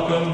Viață în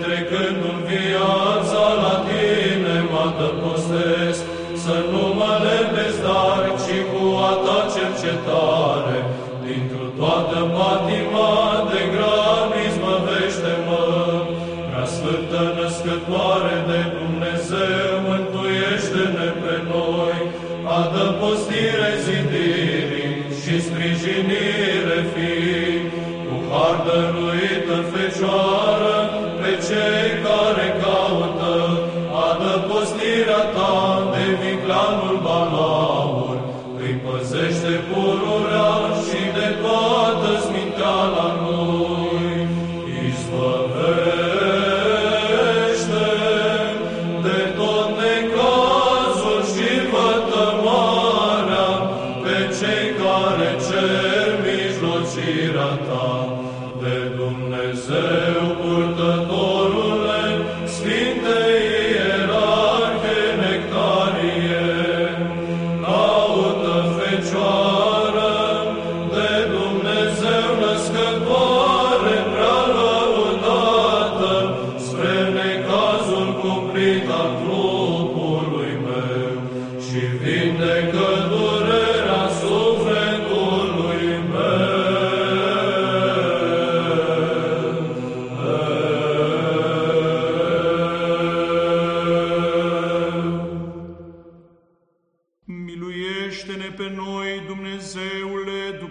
Petrecându-mi viața la tine mă adăpostesc, să nu mă lepezi, dar ci cu a ta cercetare. Dintr-o toată patima de grab izbăvește-mă, prea sfântă născătoare de Dumnezeu, mântuiește-ne pe noi, adăpostire zidirii și sprijinire fi, cu har dăruită Fecioară, Ojcze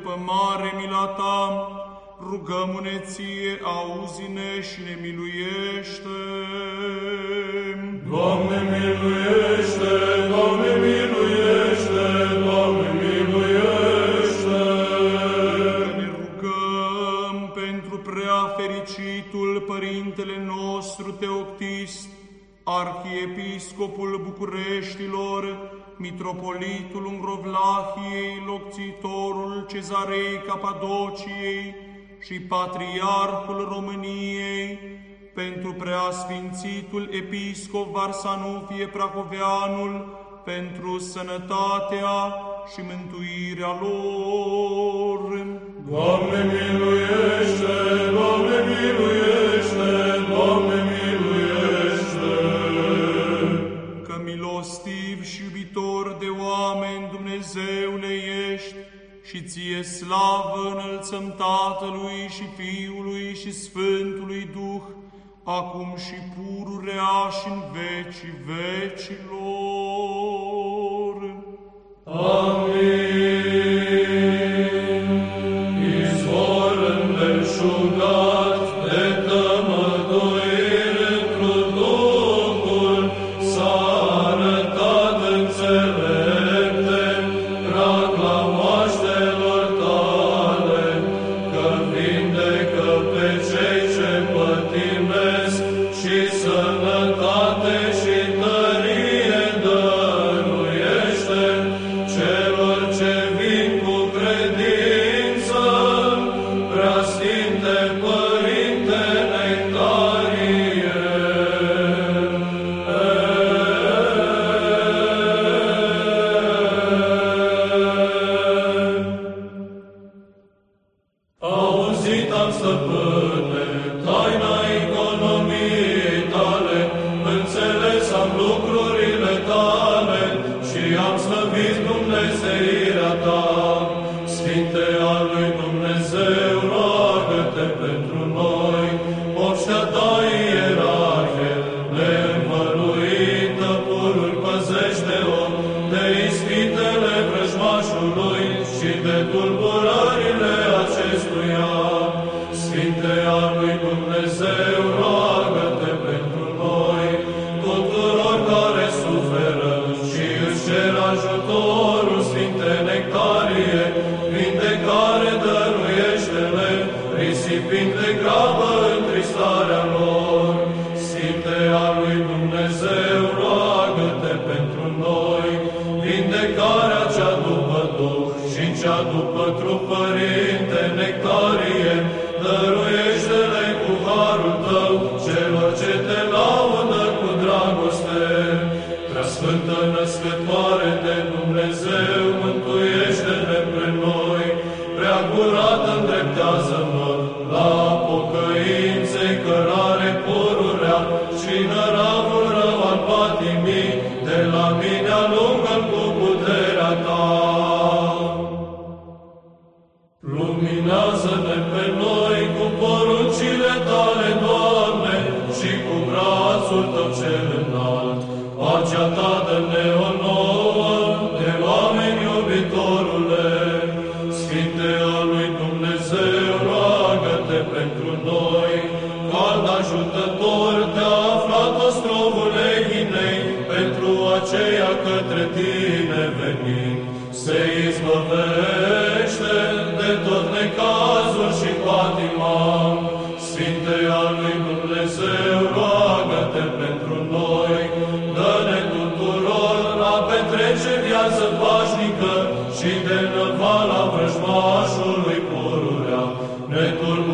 după mare mila ta, rugăm-ne ție, auzi-ne și ne miluiește. Doamne, miluiește! Doamne, miluiește! Doamne, miluiește! Că ne rugăm pentru prea fericitul Părintele nostru Teoctist, Arhiepiscopul Bucureștilor, mitropolitul Umbrovlahiei, locțitorul Cezarei Capadociei și patriarhul României, pentru preasfințitul episcop Varsanufie Prahoveanul, pentru sănătatea și mântuirea lor. Doamne miluiește, Doamne miluiește! Dumnezeu ne ești și ție slavă înălțăm Tatălui și Fiului și Sfântului Duh, acum și pururea și în vecii vecilor. Amin. simt de grabă întristarea lor, simte Dumnezeu, roagă-te pentru noi, vindecarea cea după Duh și cea după trup, Părinte, nectarie, dăruiește-le cu harul tău celor ce cu dragoste. Prea Sfântă Născătoare de Dumnezeu, Mântul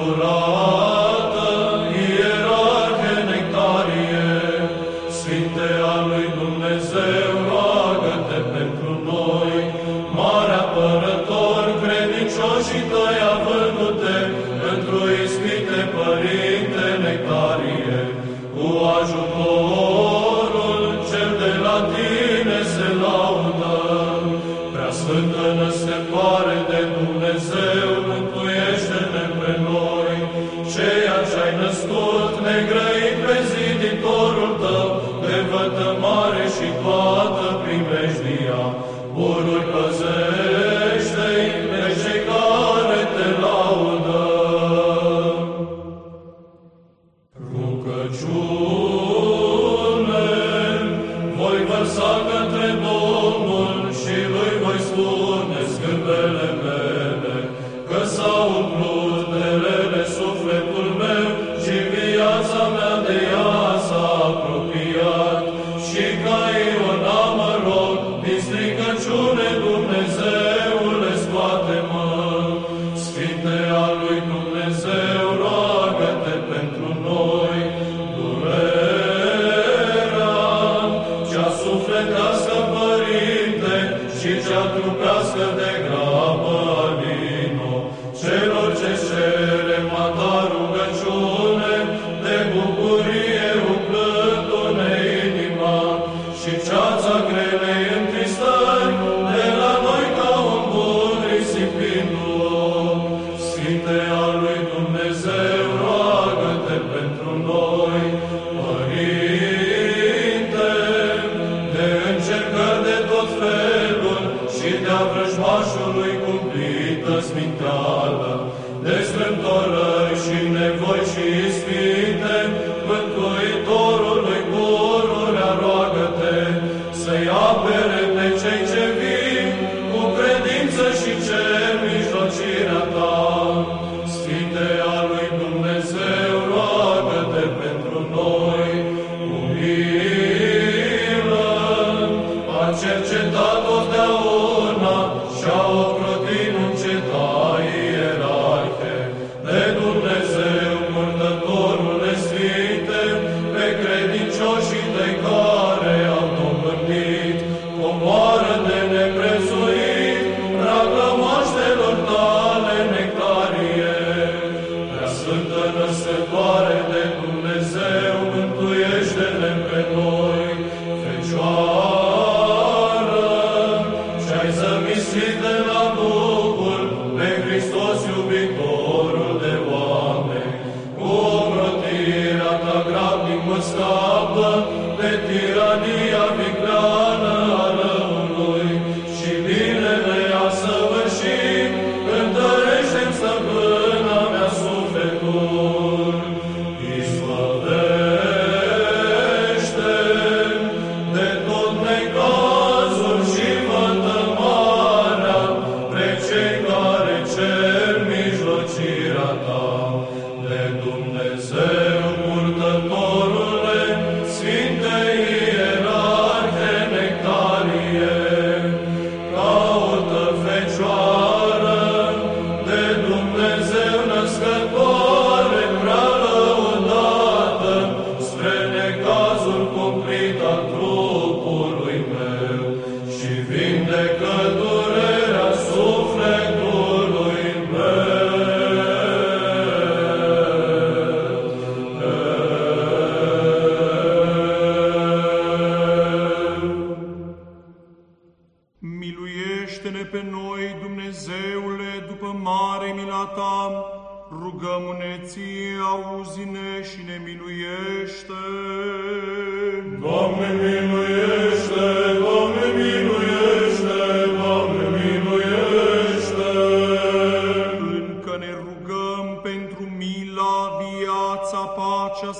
Lord, Jesus, Matar. iubitorul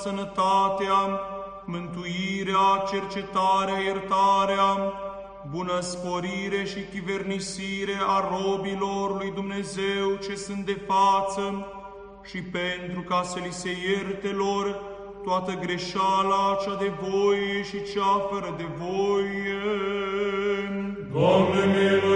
sănătatea, mântuirea, cercetarea, iertarea, bunăsporire și chivernisire a robilor lui Dumnezeu ce sunt de față și pentru ca să li se ierte lor toată greșeala, cea de voie și cea fără de voie. Doamne, milă!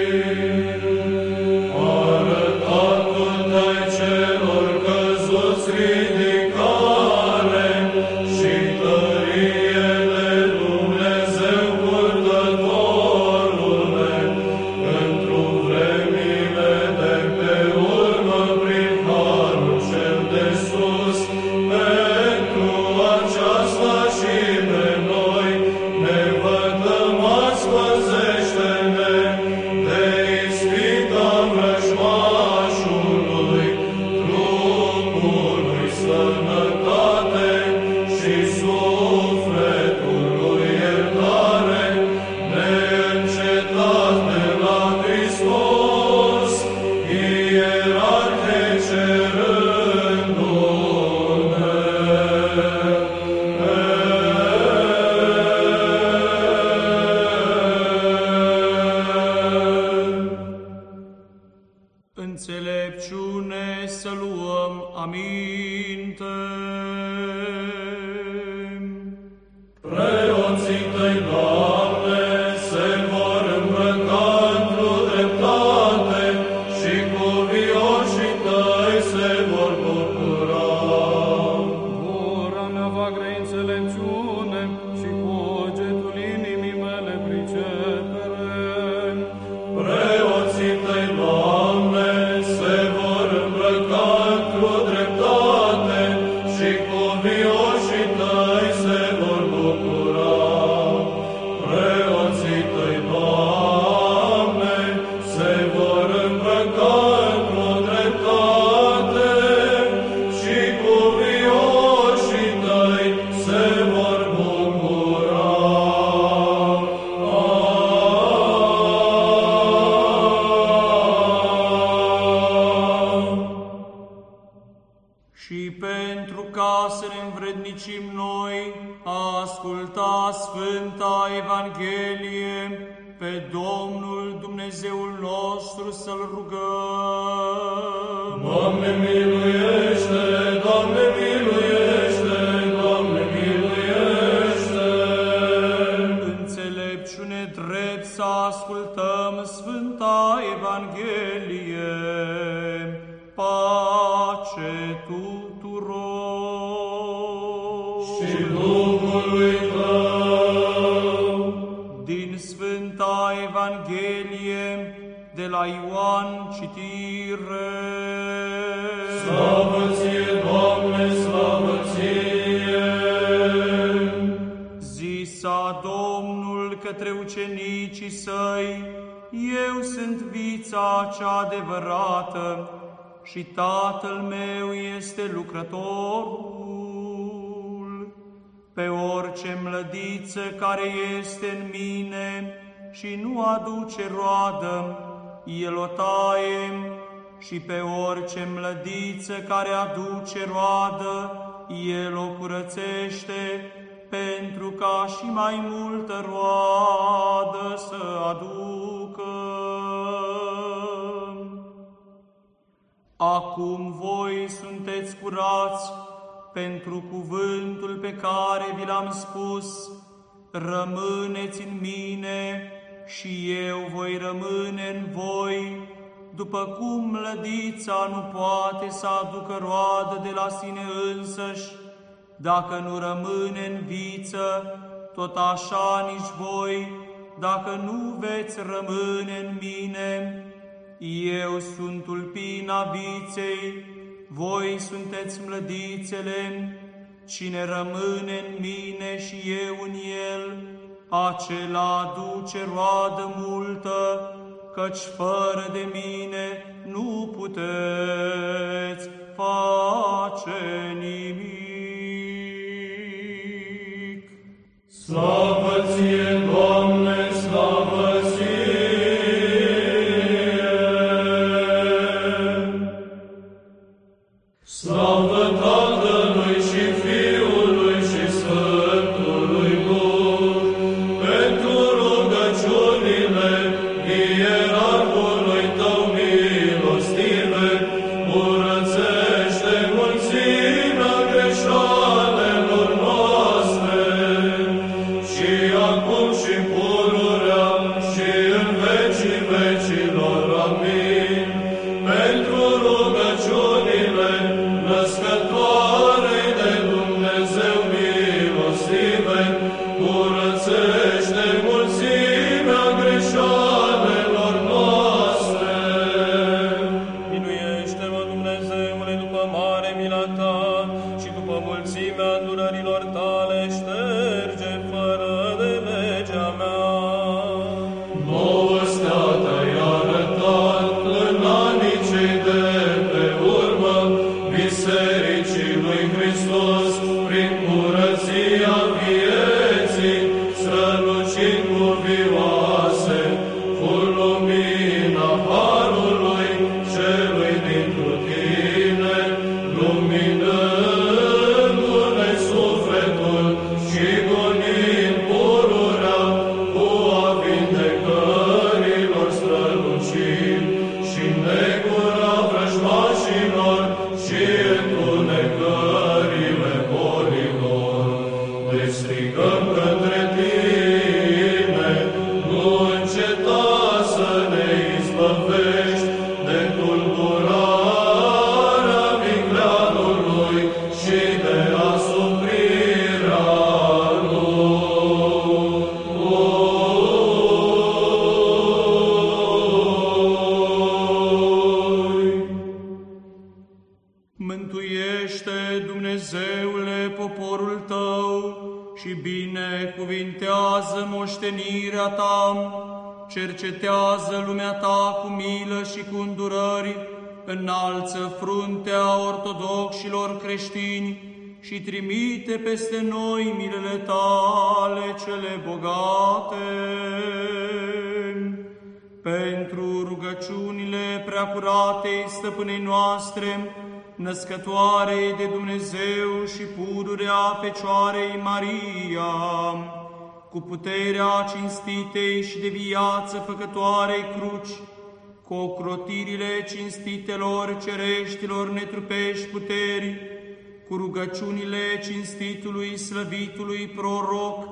Și pentru ca să ne învrednicim noi a asculta Sfânta Evanghelie, pe Domnul Dumnezeul nostru să-L rugăm. Doamne miluiește, Doamne miluiește, ucenicii săi, Eu sunt vița cea adevărată și Tatăl meu este lucrătorul. Pe orice mlădiță care este în mine și nu aduce roadă, El o taie și pe orice mlădiță care aduce roadă, El o curățește, pentru ca și mai multă roadă să aducă. Acum voi sunteți curați pentru cuvântul pe care vi l-am spus, rămâneți în mine și eu voi rămâne în voi, după cum mlădița nu poate să aducă roadă de la sine însăși, dacă nu rămâne în viță, tot așa nici voi, dacă nu veți rămâne în mine. Eu sunt tulpina viței, voi sunteți mlădițele, cine rămâne în mine și eu în el, acela aduce roadă multă, căci fără de mine nu puteți face nimic. Slavă ție, Mântuiește, Dumnezeule, poporul tău și binecuvintează moștenirea ta, cercetează lumea ta cu milă și cu îndurări, înalță fruntea ortodoxilor creștini și trimite peste noi milele tale cele bogate. Pentru rugăciunile preacuratei stăpânei noastre, născătoare de Dumnezeu și pururea Fecioarei Maria, cu puterea cinstitei și de viață făcătoarei cruci, cu ocrotirile cinstitelor cereștilor netrupești puteri, cu rugăciunile cinstitului slăvitului proroc,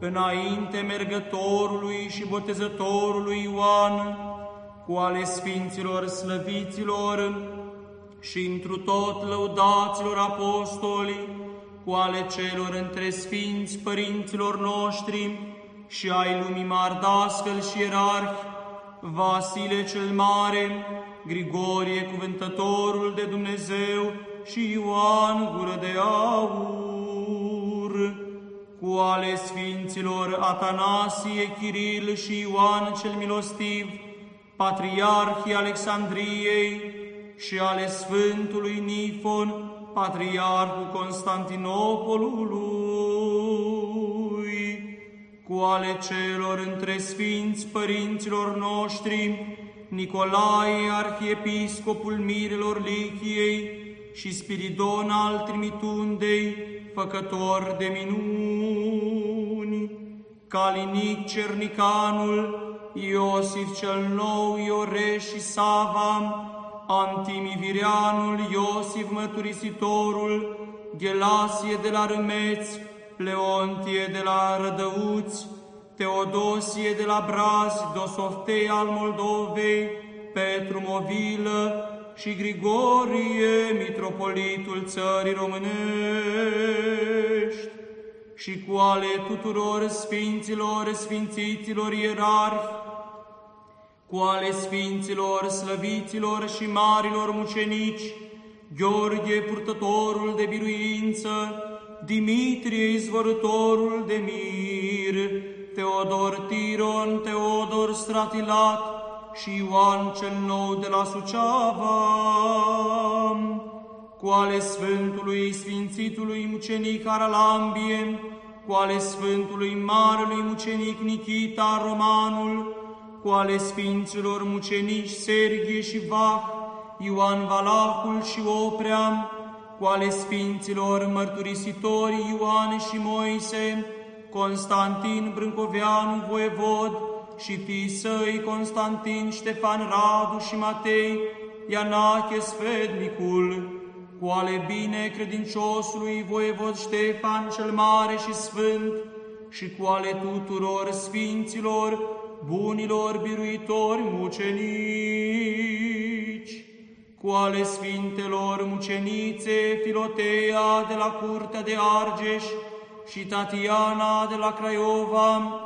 înainte mergătorului și botezătorului Ioan, cu ale sfinților slăviților și întru tot lăudaților apostoli, cu ale celor între sfinți părinților noștri și ai lumii mardascăl și ierarhi, Vasile cel Mare, Grigorie cuvântătorul de Dumnezeu și Ioan gură de aur, cu ale sfinților Atanasie, Chiril și Ioan cel Milostiv, patriarhii Alexandriei și ale Sfântului Nifon, patriarhul Constantinopolului, cu ale celor între sfinți părinților noștri, Nicolae, arhiepiscopul Mirelor Lichiei și Spiridon al Trimitundei, făcător de minuni, Calinic Cernicanul, Iosif cel Nou, Ioreș și Sava, Antimivirianul, Iosif Măturisitorul, Gelasie de la Râmeți, Leontie de la Rădăuți, Teodosie de la Braz, Dosoftei al Moldovei, Petru Movilă și Grigorie, mitropolitul țării românești, și cu ale tuturor sfinților, sfințiților ierarhi, cu ale sfinților, slăviților și marilor mucenici, Gheorghe, purtătorul de biruință, Dimitrie, izvorătorul de mir, Teodor Tiron, Teodor Stratilat și Ioan cel Nou de la Suceava, cu ale Sfântului Sfințitului Mucenic Aralambie, cu ale Sfântului Marelui Mucenic Nikita Romanul, cu ale Sfinților Mucenici Serghie și Vah, Ioan Valahul și Oprea, cu ale Sfinților Mărturisitori Ioan și Moise, Constantin Brâncoveanu Voievod și fii săi Constantin Ștefan Radu și Matei, Ianache Sfednicul, cu ale bine credinciosului voievod Ștefan cel Mare și Sfânt, și cu ale tuturor sfinților, bunilor biruitori mucenici, cu ale sfintelor mucenițe Filotea de la Curtea de Argeș și Tatiana de la Craiova,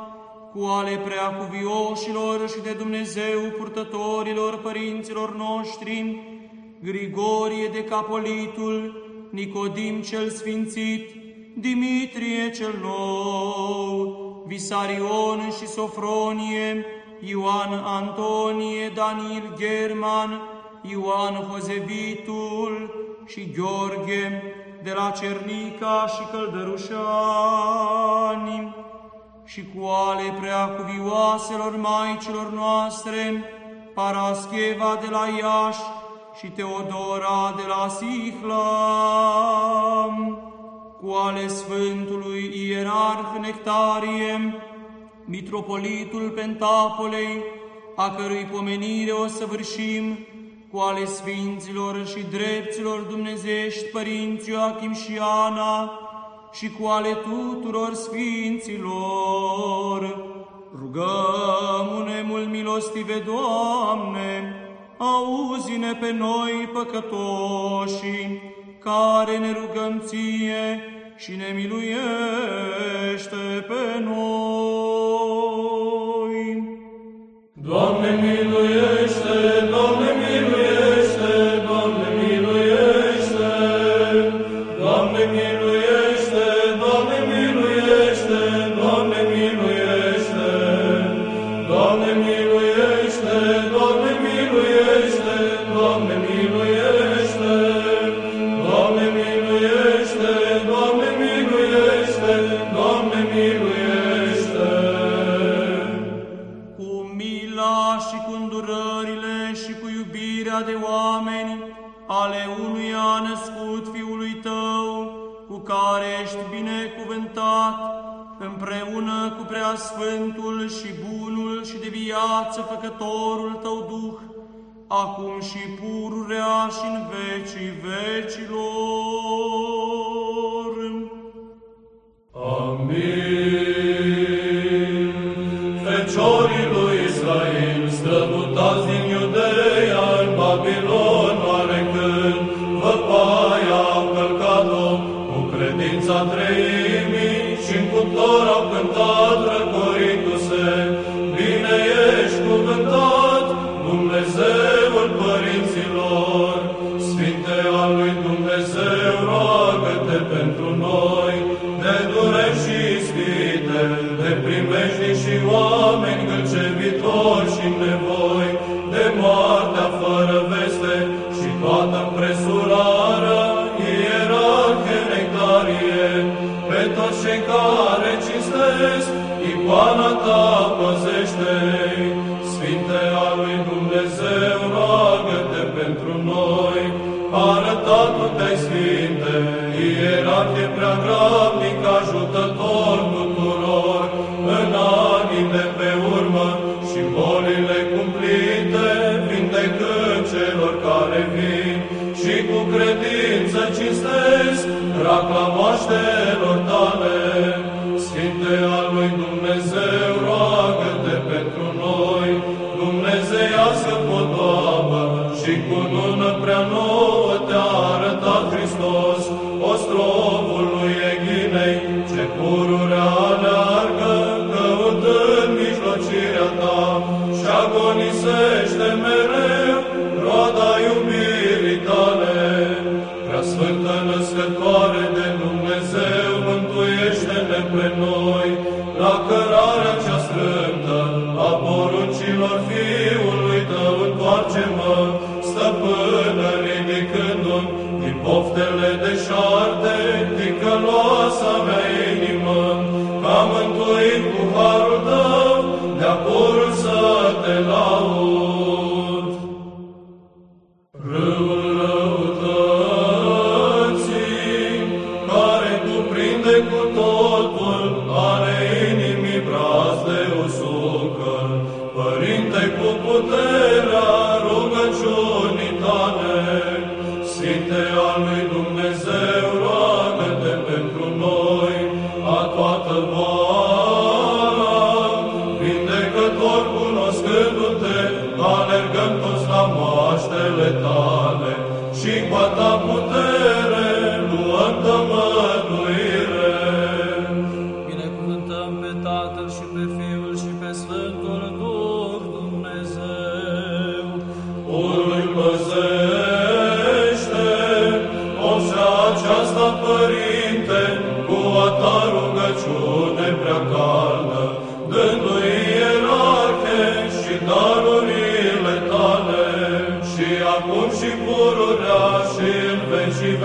cu ale preacuvioșilor și de Dumnezeu purtătorilor părinților noștri, Grigorie de Capolitul, Nicodim cel Sfințit, Dimitrie cel Nou, Visarion și Sofronie, Ioan Antonie, Daniel German, Ioan Hozevitul și Gheorghe de la Cernica și Căldărușani. Și cu ale preacuvioaselor Maicilor noastre, Parascheva de la Iași, și Teodora de la Sihlam, cu ale Sfântului Ierarh Nectarie, Mitropolitul Pentapolei, a cărui pomenire o săvârșim, cu ale Sfinților și Drepților Dumnezești Părinți Ioachim și Ana, și cu ale tuturor Sfinților. Rugăm-ne mult milostive, Doamne, auzi-ne pe noi păcătoși, care ne rugăm ție și ne miluiește pe noi. Doamne miluiește, sfântul și bunul și de viață făcătorul tău Duh, acum și pururea și în vecii vecilor. Amin. رب انتظرك Patronum αγωνίζεστε με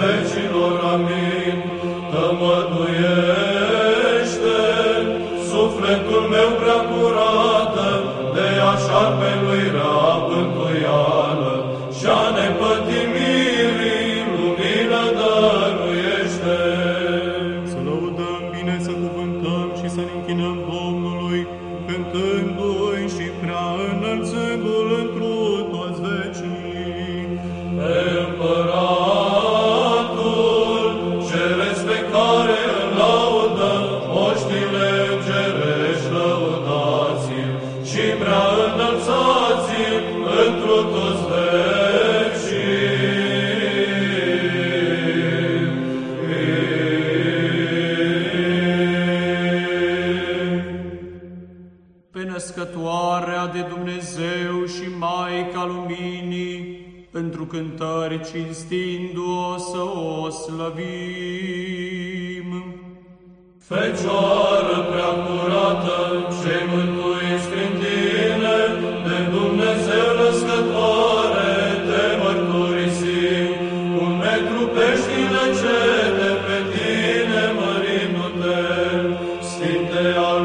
vecilor, amin. Tămăduiește sufletul meu prea curată de așa pe lui Ră.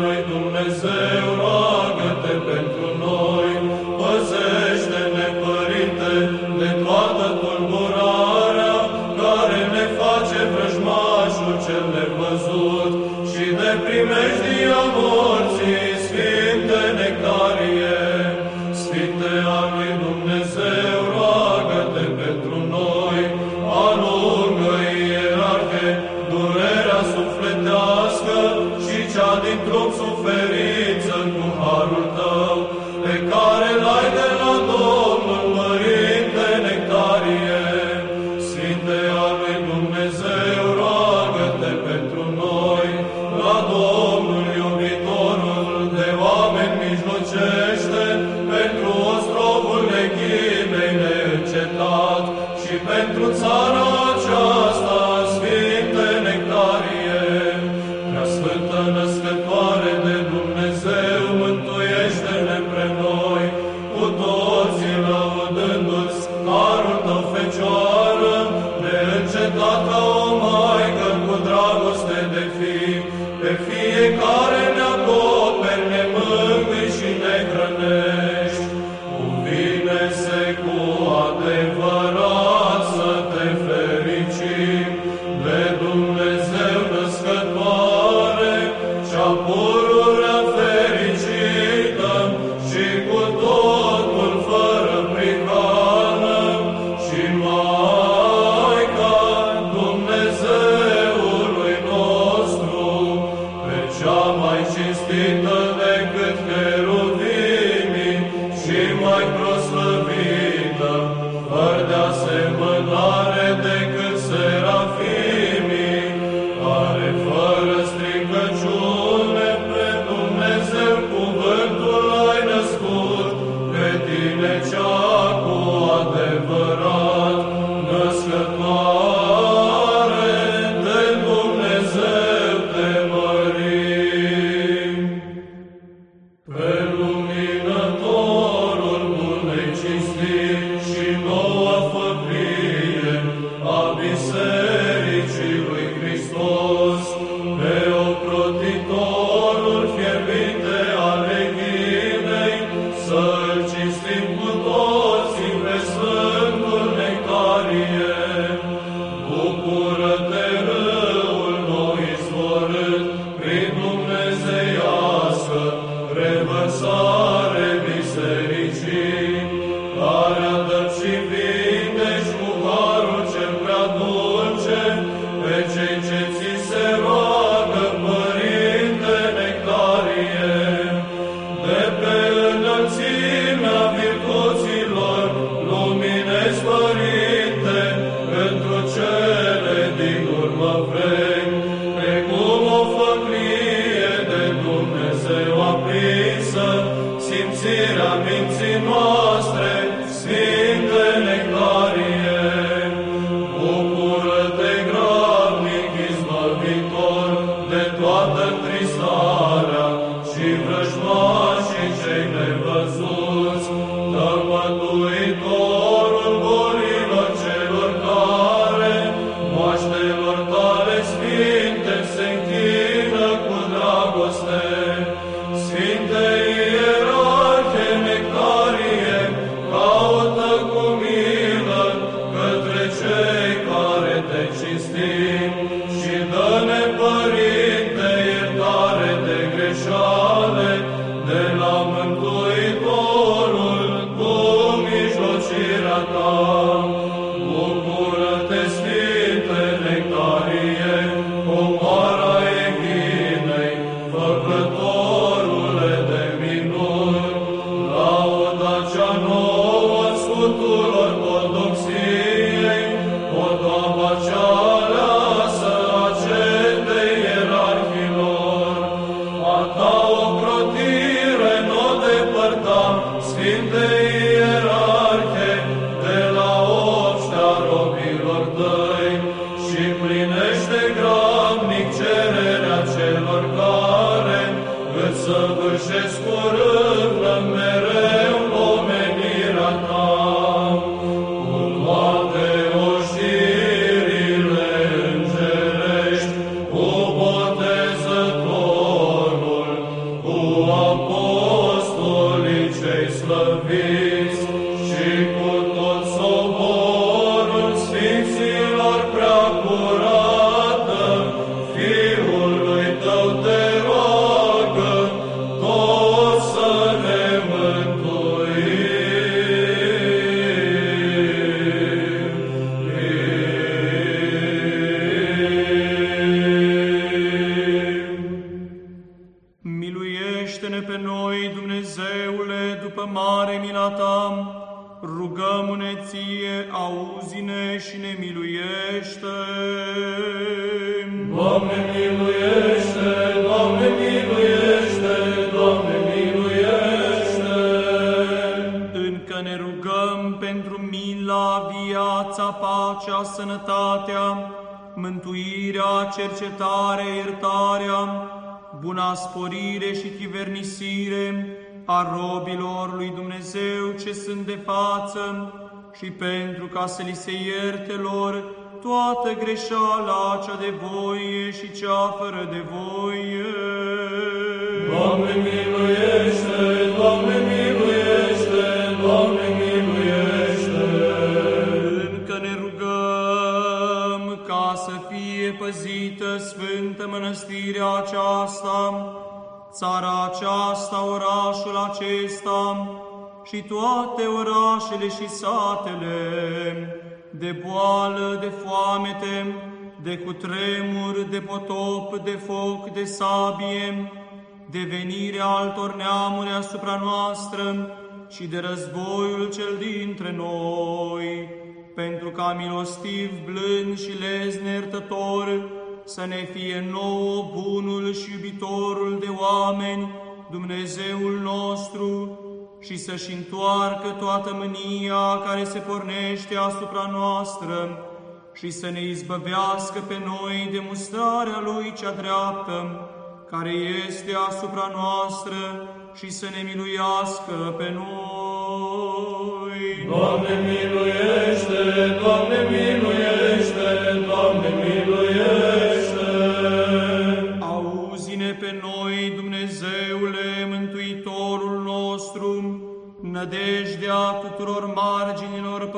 lui Dumnezeu mântuirea, cercetarea, iertarea, buna sporire și chivernisire a robilor lui Dumnezeu ce sunt de față și pentru ca să li se ierte lor toată greșeala cea de voie și cea fără de voie. Doamne miluiește, Doamne miluiește, Sfântă Mănăstirea aceasta, țara aceasta, orașul acesta și toate orașele și satele, de boală, de foamete, de cutremur, de potop, de foc, de sabie, de venire altor neamuri asupra noastră și de războiul cel dintre noi, pentru ca milostiv, blând și lezne iertător, să ne fie nouă bunul și iubitorul de oameni, Dumnezeul nostru, și să-și întoarcă toată mânia care se pornește asupra noastră și să ne izbăvească pe noi de mustrarea Lui cea dreaptă, care este asupra noastră și să ne miluiască pe noi. Doamne miluiește, Doamne miluiește,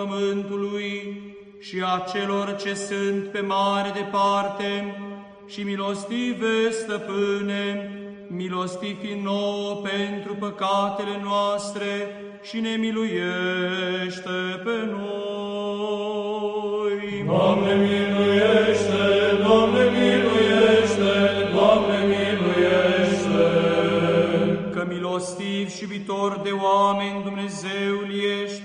pământului și a celor ce sunt pe mare departe, și milostive stăpâne, milostivi nouă pentru păcatele noastre și ne miluiește pe noi. Doamne miluiește, Doamne miluiește, Doamne miluiește. Că milostiv și viitor de oameni Dumnezeul ești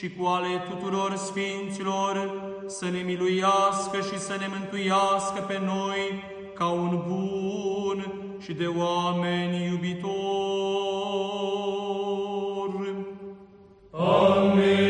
Și cu ale tuturor sfinților, să ne miluiască și să ne mântuiască pe noi ca un bun și de oameni iubitor. Amin.